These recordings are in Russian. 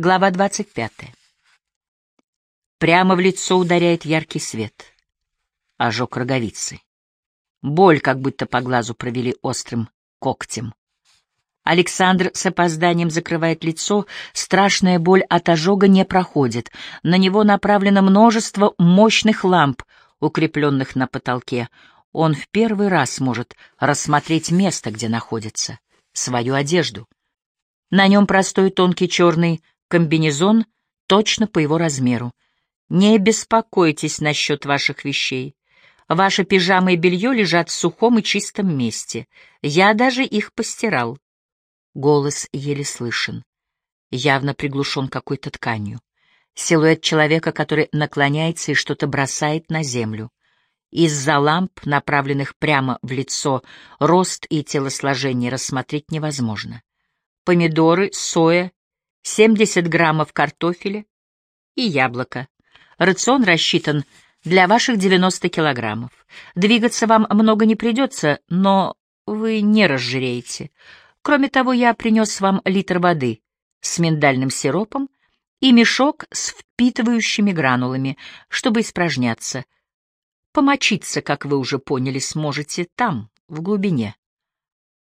Глава 25. Прямо в лицо ударяет яркий свет. Ожог роговицы. Боль, как будто по глазу провели острым когтем. Александр с опозданием закрывает лицо, страшная боль от ожога не проходит. На него направлено множество мощных ламп, укрепленных на потолке. Он в первый раз может рассмотреть место, где находится, свою одежду. На нем простой тонкий черный комбинезон точно по его размеру. Не беспокойтесь насчет ваших вещей. Ваши пижамы и белье лежат в сухом и чистом месте. Я даже их постирал. Голос еле слышен. Явно приглушен какой-то тканью. Силуэт человека, который наклоняется и что-то бросает на землю. Из-за ламп, направленных прямо в лицо, рост и телосложение рассмотреть невозможно. Помидоры, соя 70 граммов картофеля и яблоко. Рацион рассчитан для ваших 90 килограммов. Двигаться вам много не придется, но вы не разжиреете. Кроме того, я принес вам литр воды с миндальным сиропом и мешок с впитывающими гранулами, чтобы испражняться. Помочиться, как вы уже поняли, сможете там, в глубине.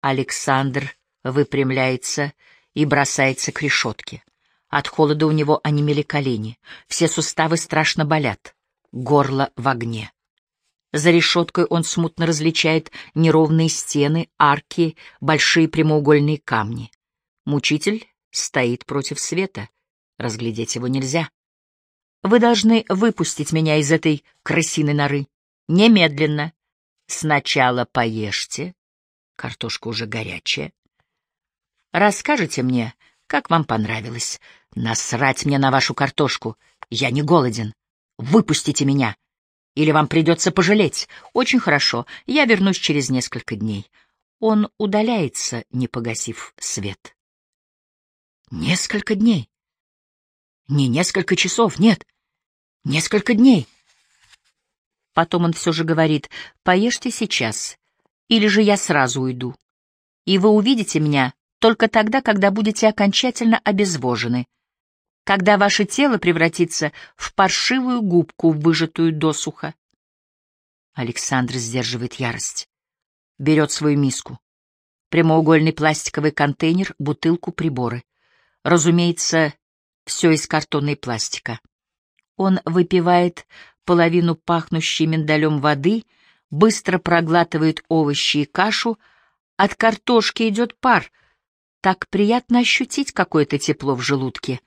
Александр выпрямляется и бросается к решетке. От холода у него онемели колени, все суставы страшно болят, горло в огне. За решеткой он смутно различает неровные стены, арки, большие прямоугольные камни. Мучитель стоит против света, разглядеть его нельзя. Вы должны выпустить меня из этой крысиной норы. Немедленно. Сначала поешьте. Картошка уже горячая. Расскажите мне, как вам понравилось. Насрать мне на вашу картошку. Я не голоден. Выпустите меня. Или вам придется пожалеть. Очень хорошо. Я вернусь через несколько дней. Он удаляется, не погасив свет. Несколько дней. Не несколько часов, нет. Несколько дней. Потом он все же говорит, поешьте сейчас, или же я сразу уйду. И вы увидите меня только тогда, когда будете окончательно обезвожены, когда ваше тело превратится в паршивую губку, выжатую досуха. Александр сдерживает ярость. Берет свою миску. Прямоугольный пластиковый контейнер, бутылку, приборы. Разумеется, все из картона и пластика. Он выпивает половину пахнущей миндалем воды, быстро проглатывает овощи и кашу. От картошки идет пар — так приятно ощутить какое-то тепло в желудке.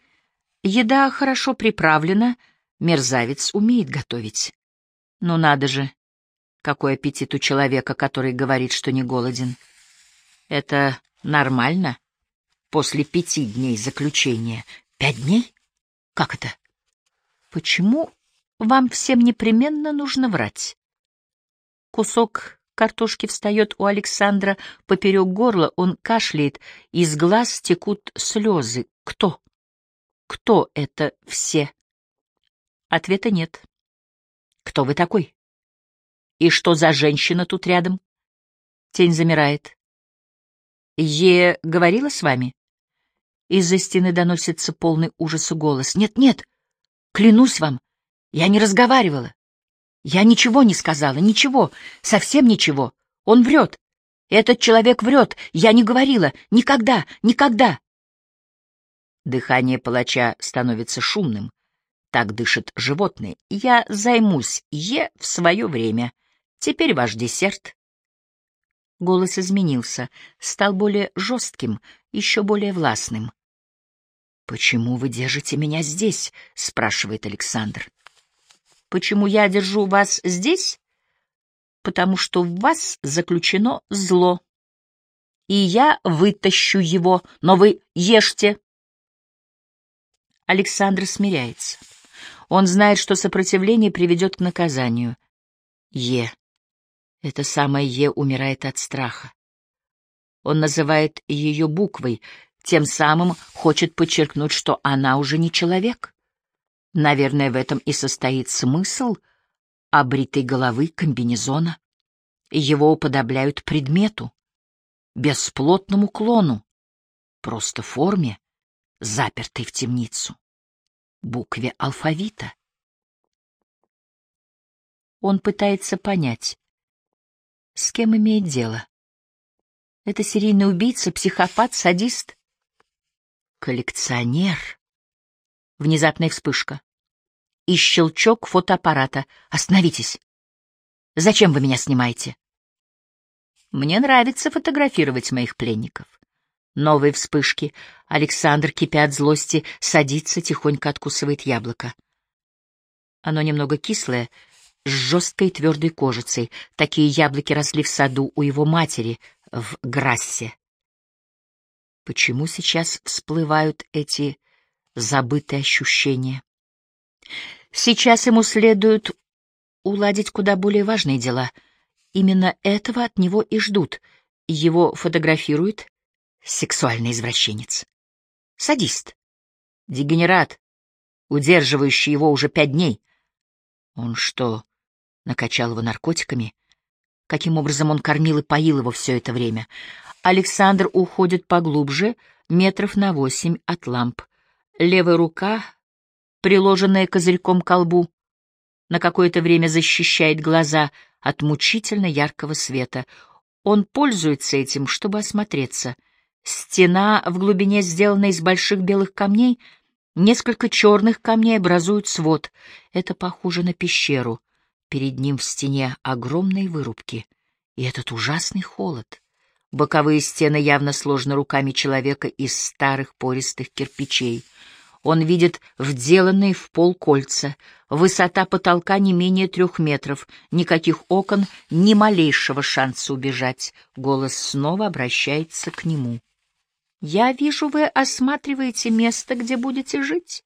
Еда хорошо приправлена, мерзавец умеет готовить. Ну надо же, какой аппетит у человека, который говорит, что не голоден. Это нормально? После пяти дней заключения. Пять дней? Как это? Почему вам всем непременно нужно врать? Кусок картошки встает у Александра поперек горла, он кашляет, из глаз текут слезы. Кто? Кто это все? Ответа нет. Кто вы такой? И что за женщина тут рядом? Тень замирает. Е говорила с вами? Из-за стены доносится полный ужаса голос. Нет, нет, клянусь вам, я не разговаривала. Я ничего не сказала, ничего, совсем ничего. Он врет. Этот человек врет. Я не говорила. Никогда, никогда. Дыхание палача становится шумным. Так дышат животные. Я займусь Е в свое время. Теперь ваш десерт. Голос изменился, стал более жестким, еще более властным. «Почему вы держите меня здесь?» — спрашивает Александр. Почему я держу вас здесь? Потому что в вас заключено зло. И я вытащу его, но вы ешьте. Александр смиряется. Он знает, что сопротивление приведет к наказанию. Е. Это самое Е умирает от страха. Он называет ее буквой, тем самым хочет подчеркнуть, что она уже не человек. Наверное, в этом и состоит смысл обритой головы комбинезона. Его уподобляют предмету, бесплотному клону, просто форме, запертый в темницу, букве алфавита. Он пытается понять, с кем имеет дело. Это серийный убийца, психопат, садист, коллекционер. Внезапная вспышка. И щелчок фотоаппарата. Остановитесь. Зачем вы меня снимаете? Мне нравится фотографировать моих пленников. Новые вспышки. Александр, кипя от злости, садится, тихонько откусывает яблоко. Оно немного кислое, с жесткой твердой кожицей. Такие яблоки росли в саду у его матери в Грассе. Почему сейчас всплывают эти забытые ощущения? Сейчас ему следует уладить куда более важные дела. Именно этого от него и ждут. Его фотографирует сексуальный извращенец. Садист. Дегенерат, удерживающий его уже пять дней. Он что, накачал его наркотиками? Каким образом он кормил и поил его все это время? Александр уходит поглубже, метров на восемь от ламп. Левая рука, приложенная козырьком к колбу, на какое-то время защищает глаза от мучительно яркого света. Он пользуется этим, чтобы осмотреться. Стена в глубине сделана из больших белых камней, несколько черных камней образуют свод. Это похоже на пещеру. Перед ним в стене огромные вырубки. И этот ужасный холод. Боковые стены явно сложены руками человека из старых пористых кирпичей — он видит вделанные в пол кольца. Высота потолка не менее трех метров. Никаких окон, ни малейшего шанса убежать. Голос снова обращается к нему. «Я вижу, вы осматриваете место, где будете жить.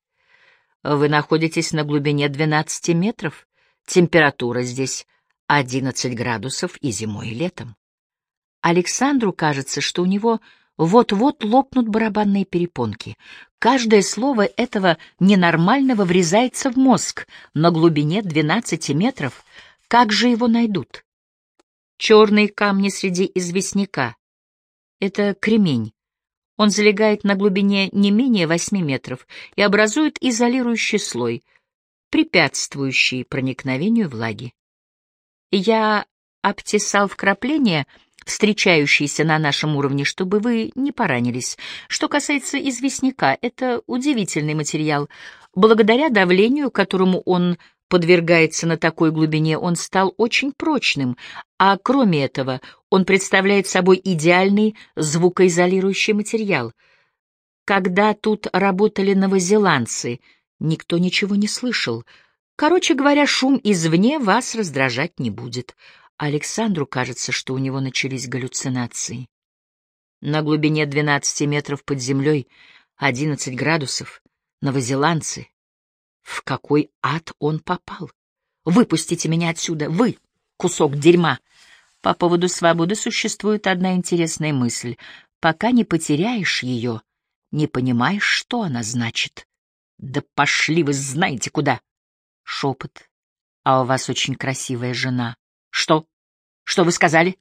Вы находитесь на глубине 12 метров. Температура здесь 11 градусов и зимой, и летом. Александру кажется, что у него вот-вот лопнут барабанные перепонки. Каждое слово этого ненормального врезается в мозг на глубине 12 метров. Как же его найдут? Черные камни среди известняка. Это кремень. Он залегает на глубине не менее 8 метров и образует изолирующий слой, препятствующий проникновению влаги. Я обтесал вкрапления — встречающиеся на нашем уровне, чтобы вы не поранились. Что касается известняка, это удивительный материал. Благодаря давлению, которому он подвергается на такой глубине, он стал очень прочным, а кроме этого он представляет собой идеальный звукоизолирующий материал. Когда тут работали новозеландцы, никто ничего не слышал. Короче говоря, шум извне вас раздражать не будет. Александру кажется, что у него начались галлюцинации. На глубине 12 метров под землей, 11 градусов, новозеландцы. В какой ад он попал? Выпустите меня отсюда, вы, кусок дерьма. По поводу свободы существует одна интересная мысль. Пока не потеряешь ее, не понимаешь, что она значит. Да пошли вы знаете куда. Шепот. А у вас очень красивая жена. Что? Что вы сказали?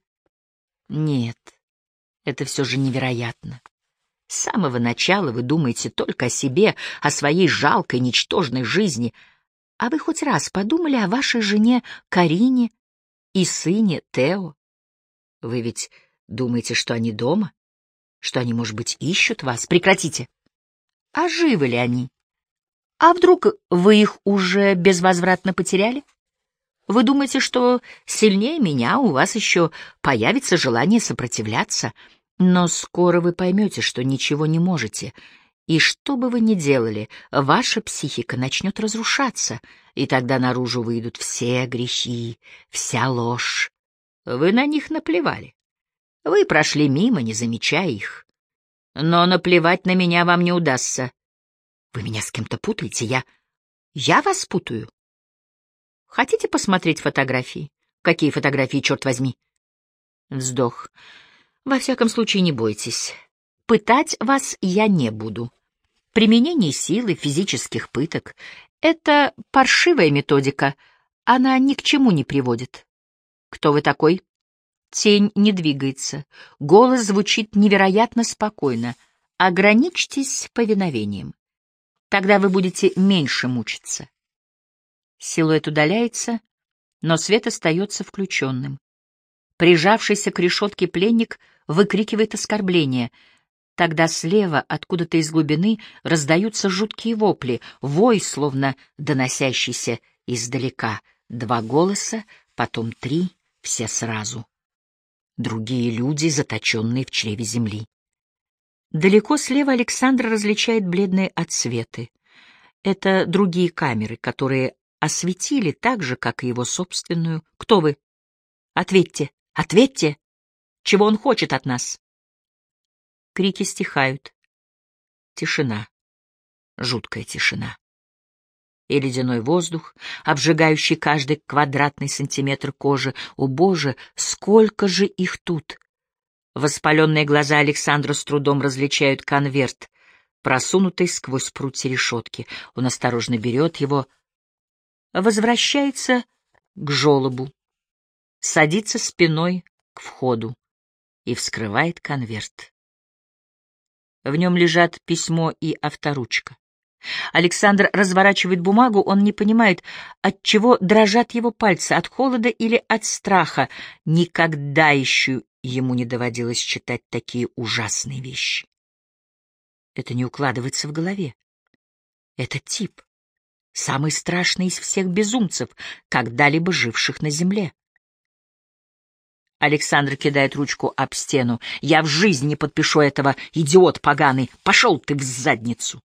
Нет, это все же невероятно. С самого начала вы думаете только о себе, о своей жалкой, ничтожной жизни. А вы хоть раз подумали о вашей жене Карине и сыне Тео? Вы ведь думаете, что они дома? Что они, может быть, ищут вас? Прекратите. А живы ли они? А вдруг вы их уже безвозвратно потеряли? Вы думаете, что сильнее меня у вас еще появится желание сопротивляться, но скоро вы поймете, что ничего не можете, и что бы вы ни делали, ваша психика начнет разрушаться, и тогда наружу выйдут все грехи, вся ложь. Вы на них наплевали. Вы прошли мимо, не замечая их. Но наплевать на меня вам не удастся. Вы меня с кем-то путаете, я... Я вас путаю. Хотите посмотреть фотографии? Какие фотографии, черт возьми? Вздох. Во всяком случае, не бойтесь. Пытать вас я не буду. Применение силы, физических пыток — это паршивая методика. Она ни к чему не приводит. Кто вы такой? Тень не двигается. Голос звучит невероятно спокойно. Ограничьтесь повиновением. Тогда вы будете меньше мучиться. Силуэт удаляется, но свет остается включенным. Прижавшийся к решетке пленник выкрикивает оскорбление. Тогда слева, откуда-то из глубины, раздаются жуткие вопли, вой, словно доносящийся издалека. Два голоса, потом три, все сразу. Другие люди, заточенные в чреве земли. Далеко слева Александр различает бледные отсветы. Это другие камеры, которые осветили так же, как и его собственную. Кто вы? Ответьте, ответьте! Чего он хочет от нас? Крики стихают. Тишина. Жуткая тишина. И ледяной воздух, обжигающий каждый квадратный сантиметр кожи. О, Боже, сколько же их тут! Воспаленные глаза Александра с трудом различают конверт, просунутый сквозь прутья решетки. Он осторожно берет его, возвращается к жолобу, садится спиной к входу и вскрывает конверт. В нем лежат письмо и авторучка. Александр разворачивает бумагу, он не понимает, от чего дрожат его пальцы, от холода или от страха. Никогда еще ему не доводилось читать такие ужасные вещи. Это не укладывается в голове. Это тип, самый страшный из всех безумцев, когда-либо живших на земле. Александр кидает ручку об стену. «Я в жизни не подпишу этого, идиот поганый! Пошел ты в задницу!»